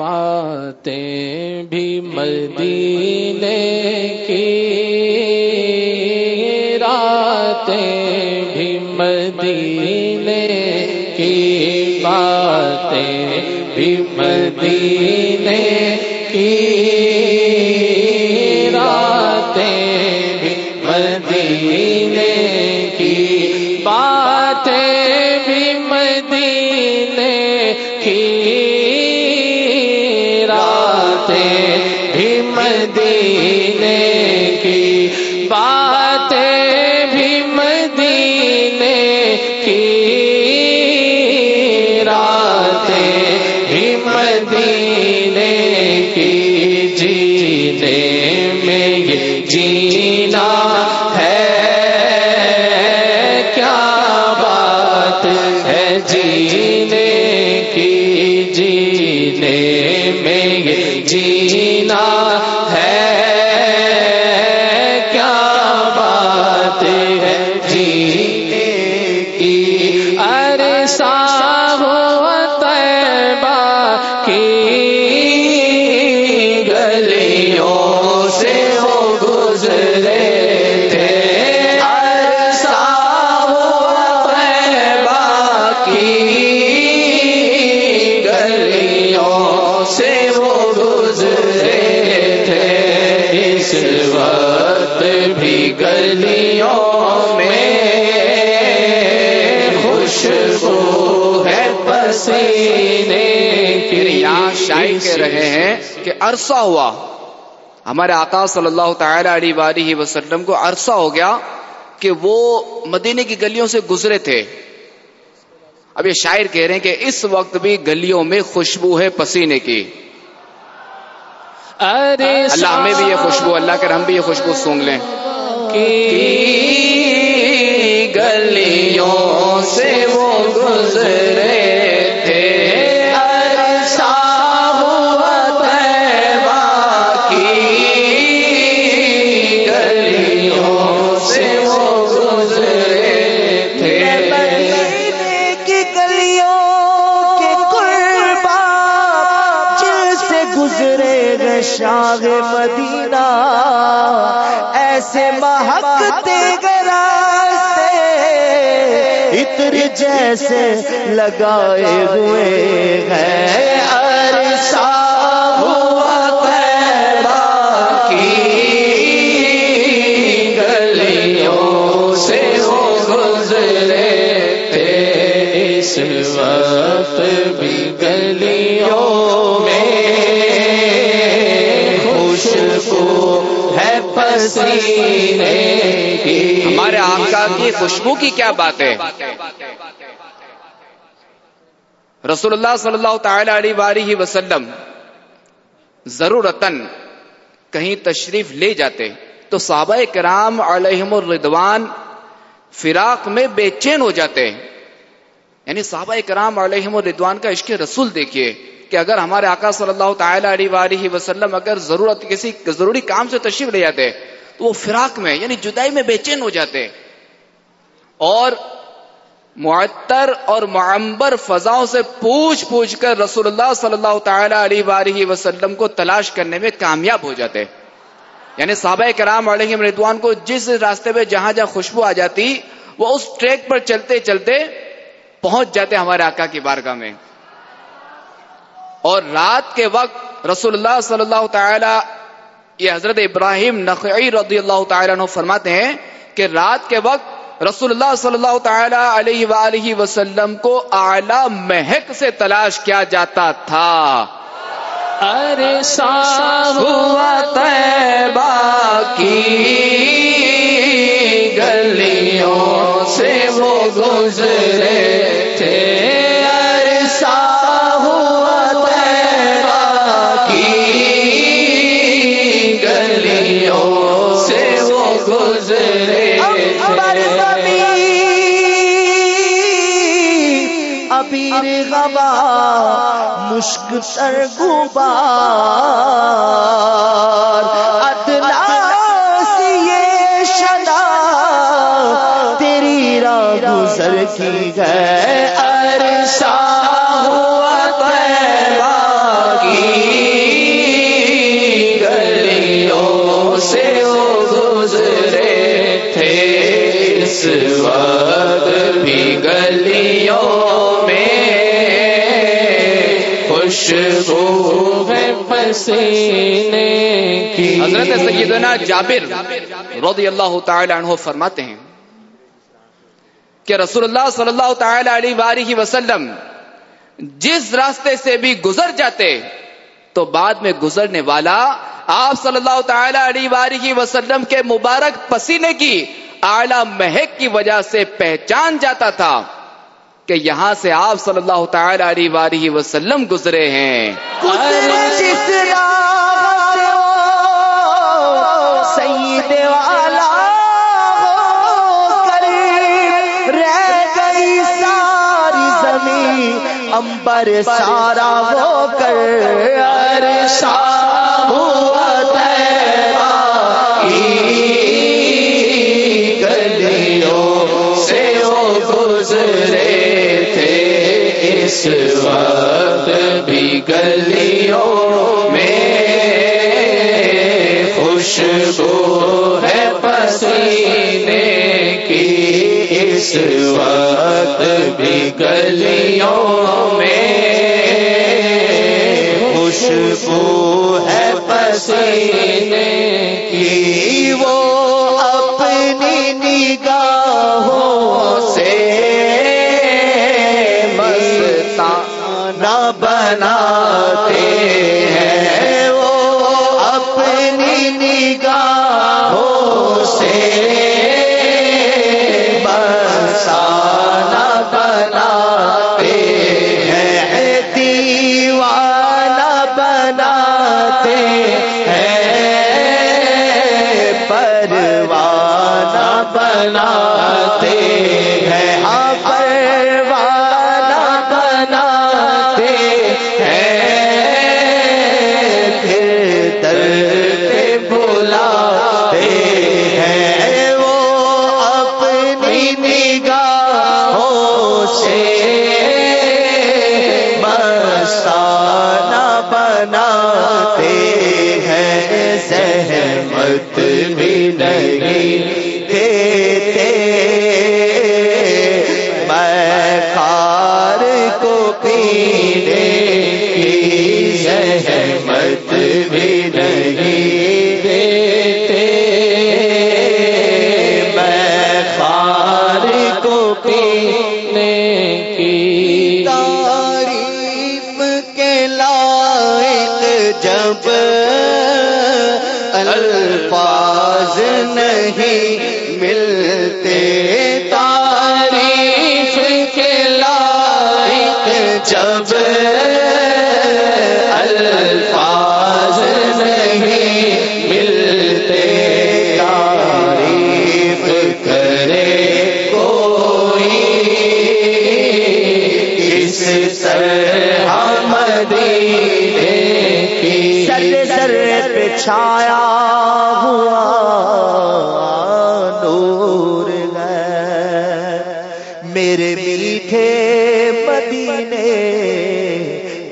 باتیں بھی مدینے کی، راتیں بھی مدینے کی، باتیں بھی مدینے کی، راتیں بھی مدینے کی، باتیں بھی مدینے کی۔ جی رہے ہیں کہ عرصہ ہوا۔ ہمارے آقا صلی اللہ تعالی علیہ وآلہ وسلم کو عرصہ ہو گیا کہ وہ مدینے کی گلیوں سے گزرے تھے۔ اب یہ شاعر کہہ رہے ہیں کہ اس وقت بھی گلیوں میں خوشبو ہے پسینے کی۔ اللہ ہمیں بھی یہ خوشبو اللہ کر ہم بھی یہ خوشبو سونگ لیں۔ گلیوں سے وہ گزرے تھے۔ عرصہ ہوا طیبہ کی۔ گلیوں سے وہ گزرے تھے۔ مدینے کی گلیوں کے قربا جس سے گزرے گشاغ مدینہ۔ ایسے مہکتے گئے اتر جیسے لگائے ہوئے ہیں۔ عرصہ ہوا کی گلیوں سے وہ گزرے تھے۔ اس وقت بھی گلیوں ہمارے آقا کی خوشبو کی کیا بات ہے؟ رسول اللہ صلی اللہ تعالی علیہ وآلہ وسلم ضرورت کہیں تشریف لے جاتے تو صحابہ کرام علیہم الردوان فراق میں بے چین ہو جاتے یعنی صحابہ کرام علیہم الردوان کا عشق رسول دیکھیے کہ اگر ہمارے آقا صلی اللہ تعالی علیہ وآلہ وسلم اگر ضرورت کسی ضروری کام سے تشریف لے جاتے تو وہ فراق میں یعنی جدائی میں بے چین ہو جاتے. اور معطر اور معمبر فضاؤں سے پوچھ پوچھ کر رسول اللہ صلی اللہ تعالی علیہ وآلہ وسلم کو تلاش کرنے میں کامیاب ہو جاتے۔ یعنی صحابہ کرام علیہ ردوان کو جس راستے پہ جہاں جہاں خوشبو آ جاتی، وہ اس ٹریک پر چلتے چلتے پہنچ جاتے ہمارے آقا کی بارگاہ میں۔ اور رات کے وقت رسول اللہ صلی اللہ تعالی، یہ حضرت ابراہیم نقعی رضی اللہ تعالیٰ عنہ فرماتے ہیں کہ رات کے وقت رسول اللہ صلی اللہ تعالی علیہ وآلہ وسلم کو اعلی مہک سے تلاش کیا جاتا تھا۔ ارے ہوا کی گلیوں سے وہ گزرے تھے۔ مشک سر گوبا ادلا یہ شدا تیری راہ گزر کی گئے ارشا پسینے کی حضرت سیدنا جابر رضی اللہ تعالی عنہ فرماتے ہیں کہ رسول اللہ صلی اللہ تعالی علیہ وآلہ وسلم جس راستے سے بھی گزر جاتے تو بعد میں گزرنے والا آپ صلی اللہ تعالی علیہ وآلہ وسلم کے مبارک پسینے کی اعلی مہک کی وجہ سے پہچان جاتا تھا۔ کہ یہاں سے آپ صلی اللہ تعالی علیہ وآلہ وسلم گزرے ہیں۔ سید والا امبر سارا ہو کر عرشا ہوا تیرا اس وقت بھی گلیوں میں خوشبو ہے پسینے کی۔ اس وقت بھی گلیوں میں خوشبو ہے پسینے کی۔ پینے کی۔ تعریف کے لائق جب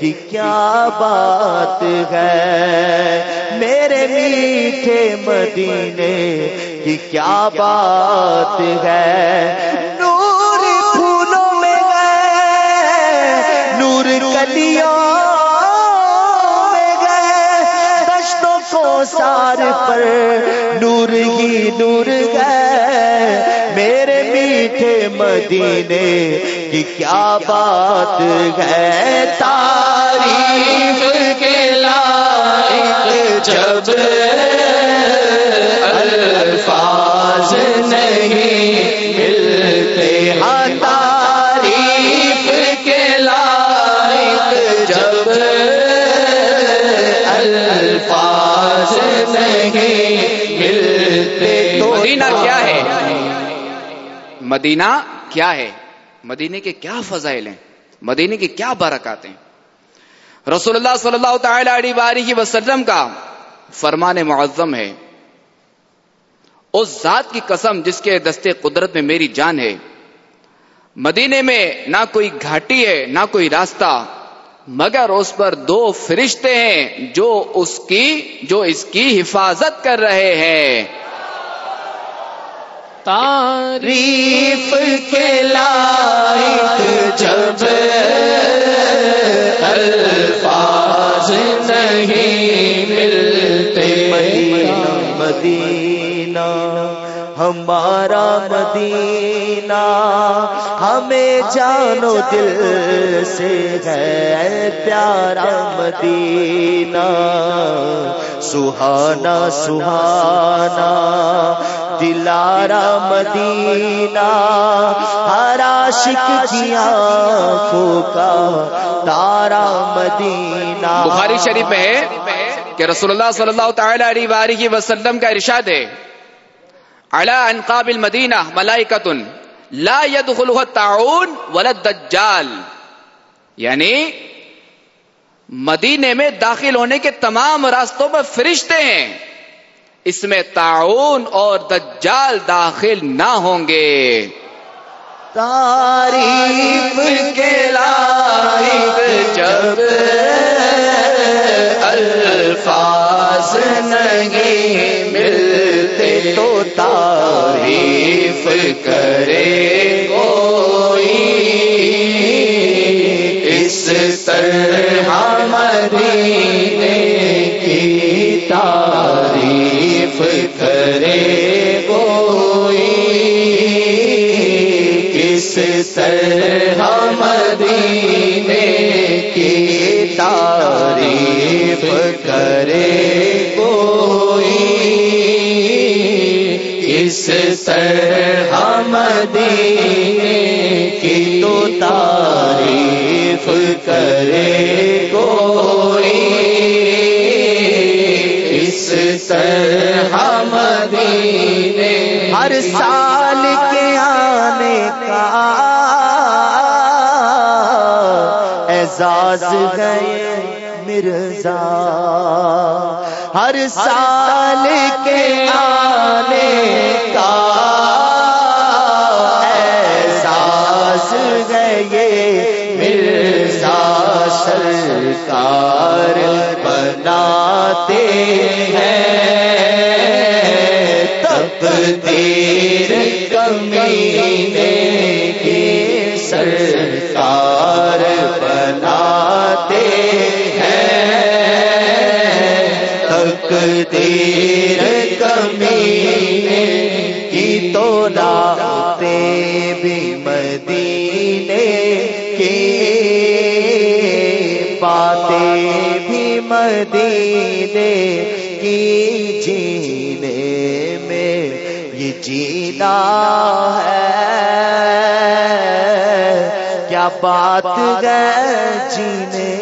کی کیا بات ہے میرے میٹھے مدینے کی کیا بات ہے نور پھولوں میں گئے، نور کلیوں میں گئے، دشتوں کو سار پر نور ہی نور گئے۔ میرے میٹھے مدینے کی کیا بات ہے تعریف کے لائق جب الفاظ نہیں ملتے ہاں تعریف کے لائق جب الفاظ نہیں ملتے مدینہ کیا ہے؟ مدینہ کیا ہے؟ مدینے کے کیا فضائل ہیں؟ مدینے کی کیا برکات ہیں؟ رسول اللہ صلی اللہ تعالی علیہ وآلہ وسلم کا فرمان معظم ہے۔ اس ذات کی قسم جس کے دستے قدرت میں میری جان ہے۔ مدینے میں نہ کوئی گھاٹی ہے، نہ کوئی راستہ، مگر اس پر دو فرشتے ہیں جو اس کی، جو اس کی حفاظت کر رہے ہیں۔ تعریف کے لائق جب الفاظ نہیں ملتے مدینہ ہمارا مدینہ، ہمیں جانو دل سے ہے پیارا مدینہ۔ سہانا سہانا، دلارا مدینہ۔ ہر عاشق کی آنکھوں کا تارا مدینہ۔ بخاری شریف میں ہے کہ رسول اللہ صلی اللہ تعالی علیہ وآلہ وسلم کا ارشاد ہے۔ علی انقاب المدینہ ملائکۃ لا يدخلها الطاعون ولا الدجال. یعنی مدینے میں داخل ہونے کے تمام راستوں پر فرشتے ہیں. اس میں تعاون اور دجال داخل نہ ہوں گے. تعریف کے لائق جب الفاظ نہیں تو تعریف کرے کوئی۔ اس طرح مدینے کی تعریف کرے کوئی۔ اس طرح مدینے اس طرح کی تو تعریف کرے کوئی۔ اس طرح مدینے ہر سال کے آنے کا اعزاز گئے مرزا۔ ہر سال کے آنے سرکار بناتے ہیں۔ تب تو لاتے بھی مدینے کی باتیں بھی مدینے کی جینے میں یہ جینا ہے۔ کیا بات ہے جینے